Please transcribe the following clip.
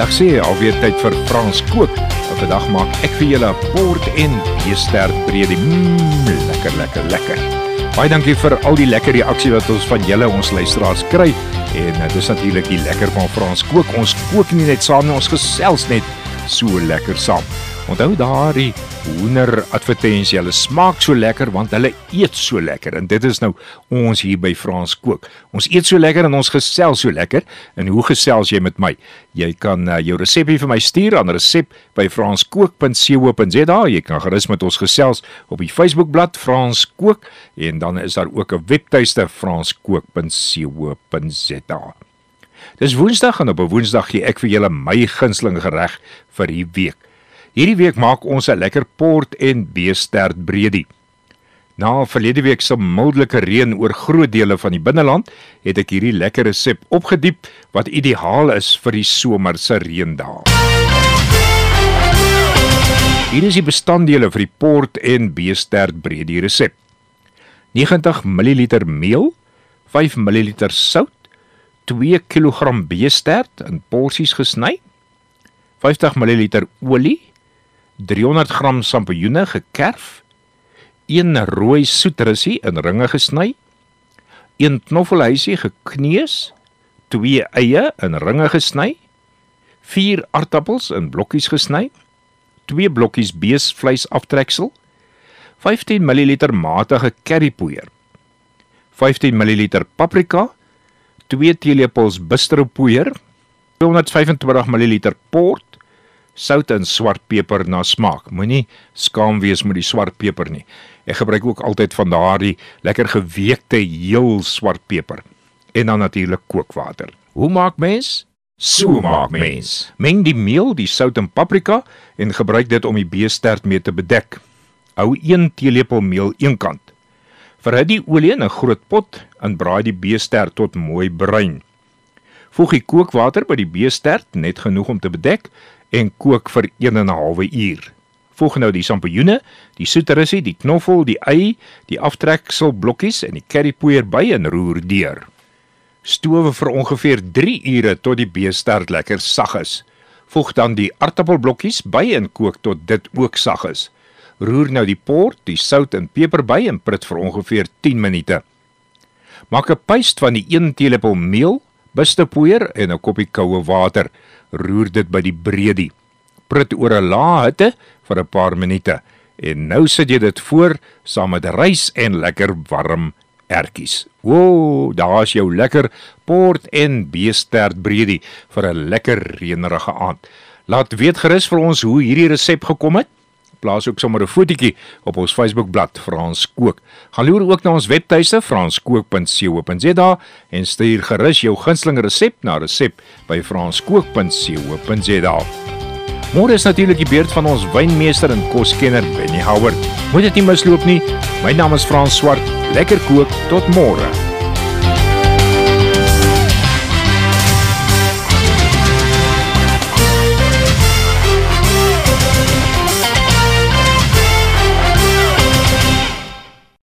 Dag sê alweer tyd vir Frans kook. En vandag maak ek vir julle port en beestert breedie. Mmm, lekker, lekker, lekker. Baie dankie vir al die lekker reaksie wat ons van julle ons luisteraars kry. En uh, dis natuurlik die lekker van Frans kook. Ons kook nie net saam nie, ons gesels net so lekker saam. Onthou daardie hoender advertensie. Hulle smaak so lekker want hulle eet so lekker. En dit is nou ons hier by Frans Kook. Ons eet so lekker en ons gesels so lekker. En hoe gesels jy met my? Jy kan uh, jou resepie vir my stuur aan resep by franskook.co.za. Jy kan gerus met ons gesels op die Facebookblad Frans Kook en dan is daar ook 'n webtuiste franskook.co.za. Dis Woensdag en op 'n Woensdag gee ek vir julle my gunsteling gereg vir die week. Hierdie week maak ons 'n lekker port en beestert breedie. Na verlede week se mildelike reën oor groot dele van die binneland, het ek hierdie lekker resep opgediep wat ideaal is vir die somer se reendae. Hier is die bestanddele vir die port en beestert breedie resep. 90 ml meel, 5 ml sout, 2 kg beestert in porsies gesny, 50 ml olie, 300 gram sampioene gekerf, 1 rooi soetrussie in ringe gesny, 1 knoffelhuisie gekneus, 2 eie in ringe gesny, 4 aartappels in blokkies gesny, 2 blokkies beesvleis aftreksel, 15 ml matige currypoeier, 15 ml paprika, 2 teelepels bistropoeier, 225 ml port, sout en swart peper na smaak. Moenie skaam wees met die swart peper nie. Ek gebruik ook altyd van daardie lekker geweekte heel swart peper. En dan natuurlik kookwater. Hoe maak mens? So maak mens. Meng die meel, die sout en paprika en gebruik dit om die beestert mee te bedek. Hou 1 teelepel meel eenkant. Verhit die olie in 'n groot pot en braai die beestert tot mooi bruin. Voeg die kookwater by die beestert net genoeg om te bedek en kook vir 1 en 'n halwe uur. Voeg nou die sampioene, die soeterussie, die knoffel, die ei, die aftreksel blokkies en die currypoeier by en roer deur. Stowe vir ongeveer 3 ure tot die beestert lekker sag is. Voeg dan die aartappelblokkies by en kook tot dit ook sag is. Roer nou die port, die sout en peper by en prit vir ongeveer 10 minute. Maak 'n paste van die 1 teelepel meel, bistepoeier en 'n koppie koue water roer dit by die breedie. Prit oor 'n lae hitte vir 'n paar minute en nou sit jy dit voor saam met rys en lekker warm ertjies. Woew, daar's jou lekker port en beestert breedie vir 'n lekker reënerige aand. Laat weet gerus vir ons hoe hierdie resep gekom het plaas ook sommer 'n fotootjie op ons Facebookblad Frans Kook. Gaan loer ook na ons webtuiste franskook.co.za en stuur gerus jou gunsteling resep na resep by franskook.co.za. Môre is natuurlik die beurt van ons wynmeester en koskenner Benny Howard. Moet dit nie misloop nie. My naam is Frans Swart. Lekker kook tot môre.